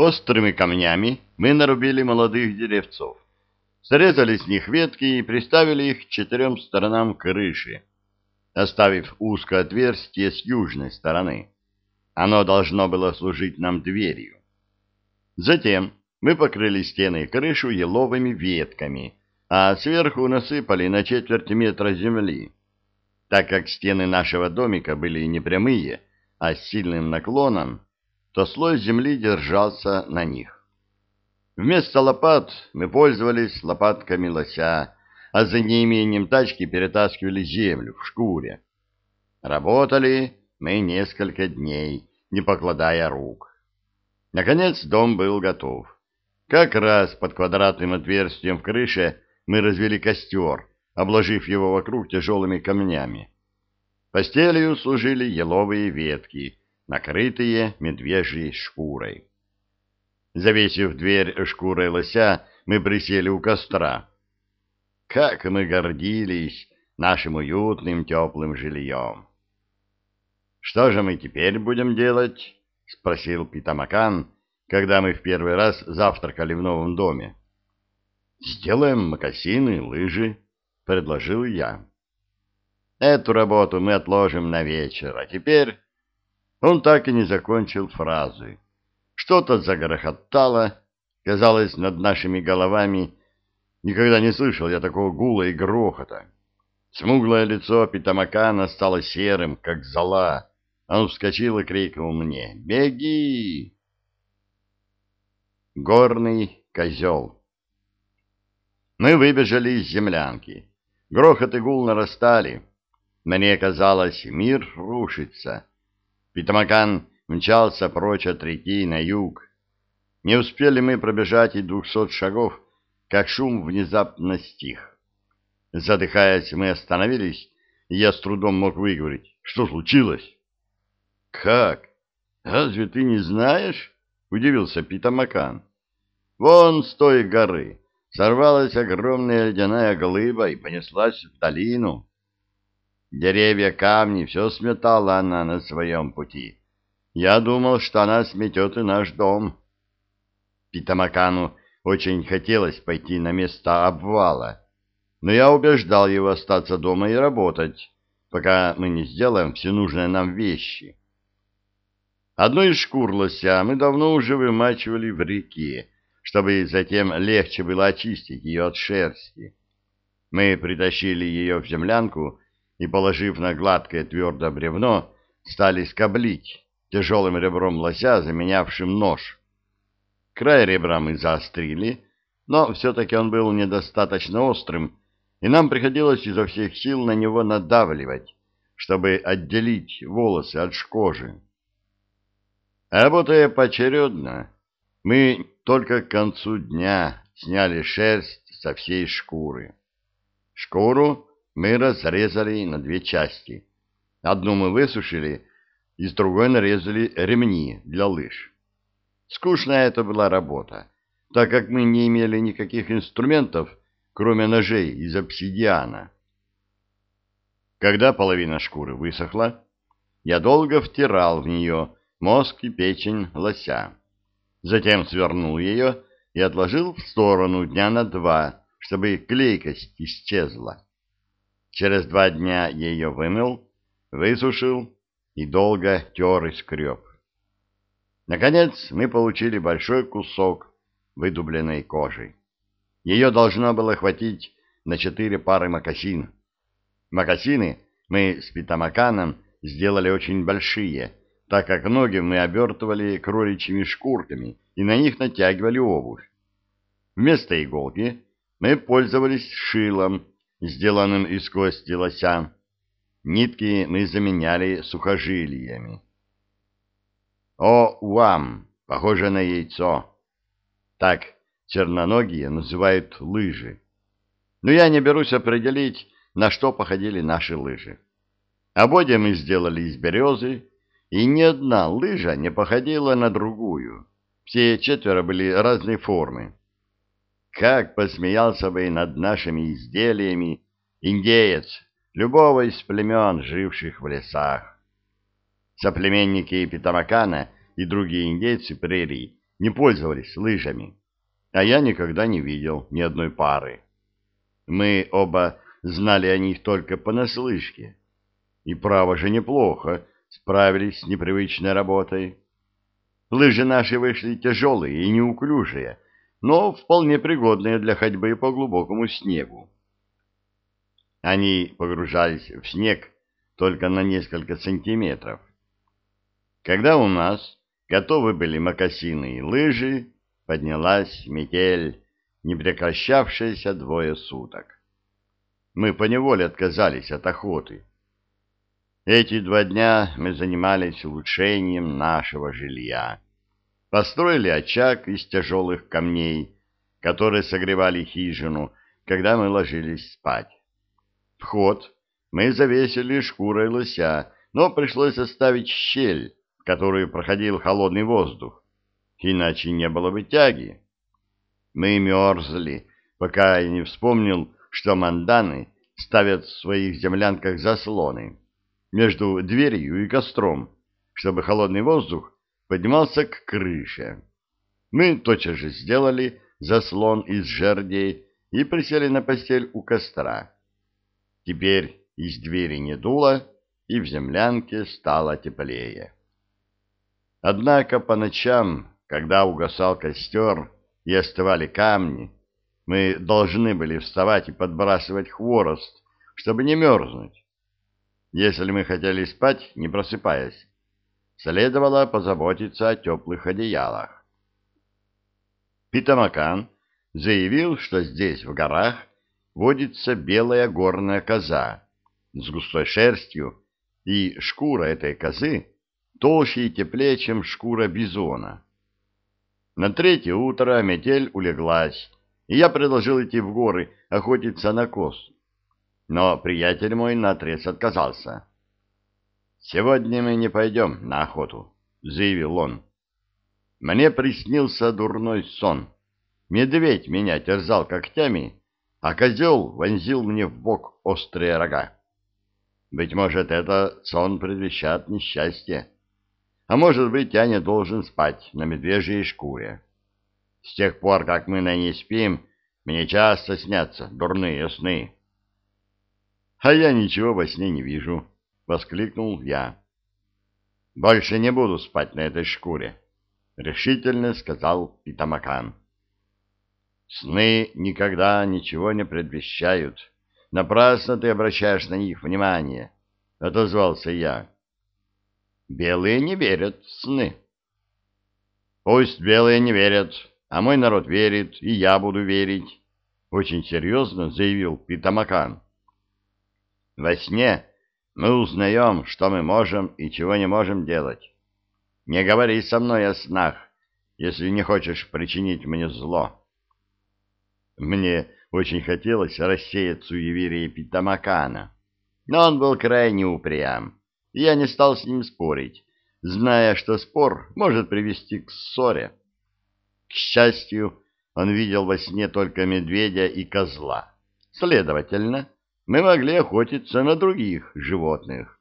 Острыми камнями мы нарубили молодых деревцов, срезали с них ветки и приставили их к четырем сторонам крыши, оставив узкое отверстие с южной стороны. Оно должно было служить нам дверью. Затем мы покрыли стены и крышу еловыми ветками, а сверху насыпали на четверть метра земли. Так как стены нашего домика были не прямые, а с сильным наклоном, то слой земли держался на них. Вместо лопат мы пользовались лопатками лося, а за неимением тачки перетаскивали землю в шкуре. Работали мы несколько дней, не покладая рук. Наконец дом был готов. Как раз под квадратным отверстием в крыше мы развели костер, обложив его вокруг тяжелыми камнями. Постелью служили еловые ветки, накрытые медвежьей шкурой. Завесив дверь шкурой лося, мы присели у костра. Как мы гордились нашим уютным теплым жильем! — Что же мы теперь будем делать? — спросил Питамакан, когда мы в первый раз завтракали в новом доме. — Сделаем мокасины, лыжи, — предложил я. Эту работу мы отложим на вечер, а теперь... Он так и не закончил фразы. Что-то загрохотало, казалось, над нашими головами. Никогда не слышал я такого гула и грохота. Смуглое лицо Питамакана стало серым, как зола. Он вскочил и крикнул мне «Беги!». Горный козел Мы выбежали из землянки. Грохот и гул нарастали. Мне казалось, мир рушится. Питамакан мчался прочь от реки на юг. Не успели мы пробежать и двухсот шагов, как шум внезапно стих. Задыхаясь, мы остановились, и я с трудом мог выговорить. Что случилось? — Как? Разве ты не знаешь? — удивился Питамакан. — Вон с той горы сорвалась огромная ледяная глыба и понеслась в долину. Деревья, камни, все сметала она на своем пути. Я думал, что она сметет и наш дом. Питамакану очень хотелось пойти на место обвала, но я убеждал его остаться дома и работать, пока мы не сделаем все нужные нам вещи. Одну из шкур лося мы давно уже вымачивали в реке, чтобы затем легче было очистить ее от шерсти. Мы притащили ее в землянку и, положив на гладкое твердое бревно, стали скоблить тяжелым ребром лося, заменявшим нож. Край ребра мы заострили, но все-таки он был недостаточно острым, и нам приходилось изо всех сил на него надавливать, чтобы отделить волосы от кожи. Работая поочередно, мы только к концу дня сняли шерсть со всей шкуры. Шкуру мы разрезали на две части. Одну мы высушили, из другой нарезали ремни для лыж. Скучная это была работа, так как мы не имели никаких инструментов, кроме ножей из обсидиана. Когда половина шкуры высохла, я долго втирал в нее мозг и печень лося. Затем свернул ее и отложил в сторону дня на два, чтобы клейкость исчезла. Через два дня ее вымыл, высушил и долго тер и скреб. Наконец мы получили большой кусок выдубленной кожи. Ее должно было хватить на четыре пары мокасин. Мокасины мы с Питамаканом сделали очень большие, так как ноги мы обертывали кроличьими шкурками и на них натягивали обувь. Вместо иголки мы пользовались шилом, сделанным из кости лося. Нитки мы заменяли сухожилиями. О, уам, похоже на яйцо. Так черноногие называют лыжи. Но я не берусь определить, на что походили наши лыжи. Ободья мы сделали из березы, и ни одна лыжа не походила на другую. Все четверо были разной формы. Как посмеялся бы над нашими изделиями индеец любого из племен, живших в лесах. Соплеменники Питамакана и другие индейцы прерий не пользовались лыжами, а я никогда не видел ни одной пары. Мы оба знали о них только понаслышке. И право же неплохо справились с непривычной работой. Лыжи наши вышли тяжелые и неуклюжие, но вполне пригодные для ходьбы по глубокому снегу. Они погружались в снег только на несколько сантиметров. Когда у нас готовы были мокасины и лыжи, поднялась метель, не прекращавшаяся двое суток. Мы поневоле отказались от охоты. Эти два дня мы занимались улучшением нашего жилья. Построили очаг из тяжелых камней, которые согревали хижину, когда мы ложились спать. Вход мы завесили шкурой лося, но пришлось оставить щель, в которую проходил холодный воздух, иначе не было бы тяги. Мы мерзли, пока я не вспомнил, что манданы ставят в своих землянках заслоны между дверью и костром, чтобы холодный воздух поднимался к крыше. Мы тотчас же сделали заслон из жердей и присели на постель у костра. Теперь из двери не дуло, и в землянке стало теплее. Однако по ночам, когда угасал костер и остывали камни, мы должны были вставать и подбрасывать хворост, чтобы не мерзнуть. Если мы хотели спать, не просыпаясь, следовало позаботиться о теплых одеялах. Питамакан заявил, что здесь, в горах, водится белая горная коза с густой шерстью, и шкура этой козы толще и теплее, чем шкура бизона. На третье утро метель улеглась, и я предложил идти в горы охотиться на коз. Но приятель мой наотрез отказался. «Сегодня мы не пойдем на охоту», — заявил он. «Мне приснился дурной сон. Медведь меня терзал когтями, а козел вонзил мне в бок острые рога. Быть может, это сон предвещает несчастье. А может быть, я не должен спать на медвежьей шкуре. С тех пор, как мы на ней спим, мне часто снятся дурные сны». «А я ничего во сне не вижу», воскликнул я. Больше не буду спать на этой шкуре, решительно сказал Питамакан. Сны никогда ничего не предвещают. Напрасно ты обращаешь на них внимание, отозвался я. Белые не верят в сны. Пусть белые не верят, а мой народ верит, и я буду верить, очень серьезно заявил Питамакан. Во сне мы узнаем, что мы можем и чего не можем делать. Не говори со мной о снах, если не хочешь причинить мне зло. Мне очень хотелось рассеять суеверие Питамакана, но он был крайне упрям, и я не стал с ним спорить, зная, что спор может привести к ссоре. К счастью, он видел во сне только медведя и козла. Следовательно, мы могли охотиться на других животных.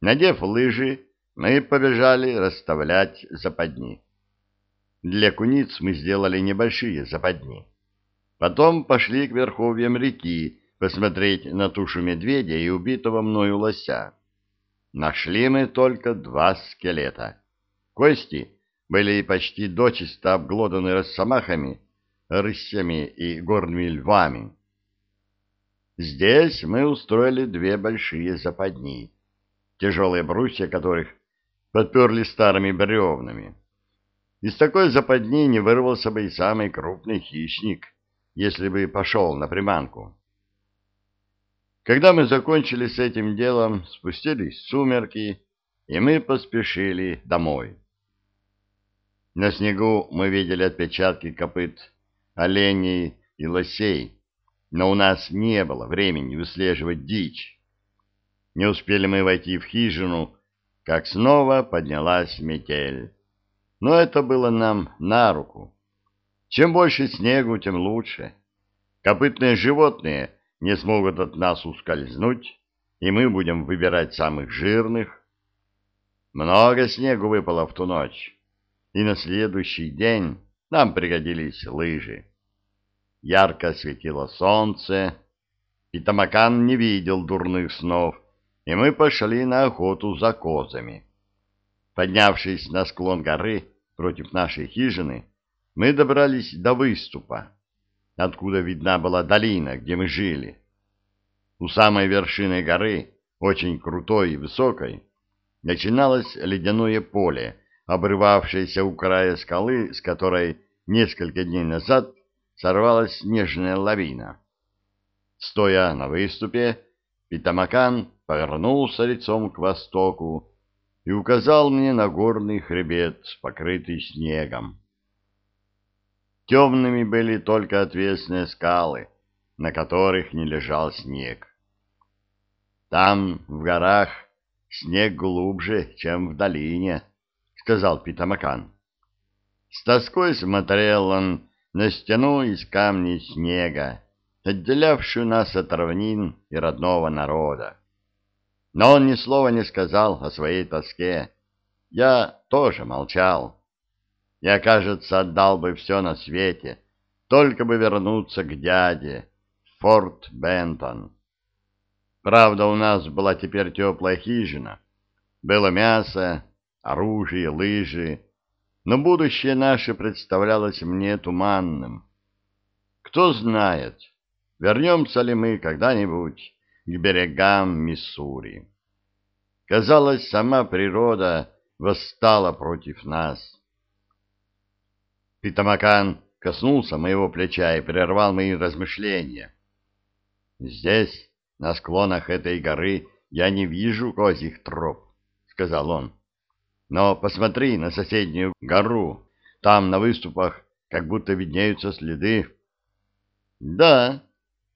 Надев лыжи, мы побежали расставлять западни. Для куниц мы сделали небольшие западни. Потом пошли к верховьям реки посмотреть на тушу медведя и убитого мною лося. Нашли мы только два скелета. Кости были почти дочисто обглоданы росомахами, рысями и горными львами. Здесь мы устроили две большие западни, тяжелые брусья которых подперли старыми бревнами. Из такой западни не вырвался бы и самый крупный хищник, если бы пошел на приманку. Когда мы закончили с этим делом, спустились сумерки, и мы поспешили домой. На снегу мы видели отпечатки копыт оленей и лосей, но у нас не было времени выслеживать дичь. Не успели мы войти в хижину, как снова поднялась метель. Но это было нам на руку. Чем больше снегу, тем лучше. Копытные животные не смогут от нас ускользнуть, и мы будем выбирать самых жирных. Много снегу выпало в ту ночь, и на следующий день нам пригодились лыжи. Ярко светило солнце, и не видел дурных снов, и мы пошли на охоту за козами. Поднявшись на склон горы против нашей хижины, мы добрались до выступа, откуда видна была долина, где мы жили. У самой вершины горы, очень крутой и высокой, начиналось ледяное поле, обрывавшееся у края скалы, с которой несколько дней назад сорвалась снежная лавина. Стоя на выступе, Питамакан повернулся лицом к востоку и указал мне на горный хребет, покрытый снегом. Темными были только отвесные скалы, на которых не лежал снег. Там, в горах, снег глубже, чем в долине, — сказал Питамакан. С тоской смотрел он на стену из камней снега, отделявшую нас от равнин и родного народа. Но он ни слова не сказал о своей тоске. Я тоже молчал. Я, кажется, отдал бы все на свете, только бы вернуться к дяде, в Форт Бентон. Правда, у нас была теперь теплая хижина. Было мясо, оружие, лыжи, но будущее наше представлялось мне туманным. Кто знает, вернемся ли мы когда-нибудь к берегам Миссури. Казалось, сама природа восстала против нас. Питамакан коснулся моего плеча и прервал мои размышления. Здесь на склонах этой горы я не вижу козьих троп, — сказал он. Но посмотри на соседнюю гору. Там на выступах как будто виднеются следы. Да,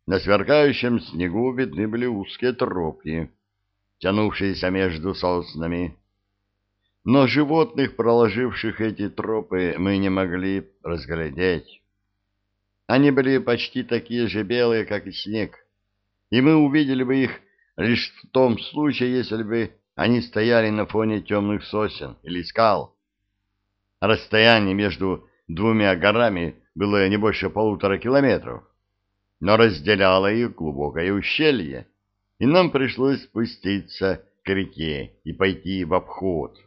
на сверкающем снегу видны были узкие тропки, тянувшиеся между соснами. Но животных, проложивших эти тропы, мы не могли разглядеть. Они были почти такие же белые, как и снег и мы увидели бы их лишь в том случае, если бы они стояли на фоне темных сосен или скал. Расстояние между двумя горами было не больше полутора километров, но разделяло их глубокое ущелье, и нам пришлось спуститься к реке и пойти в обход.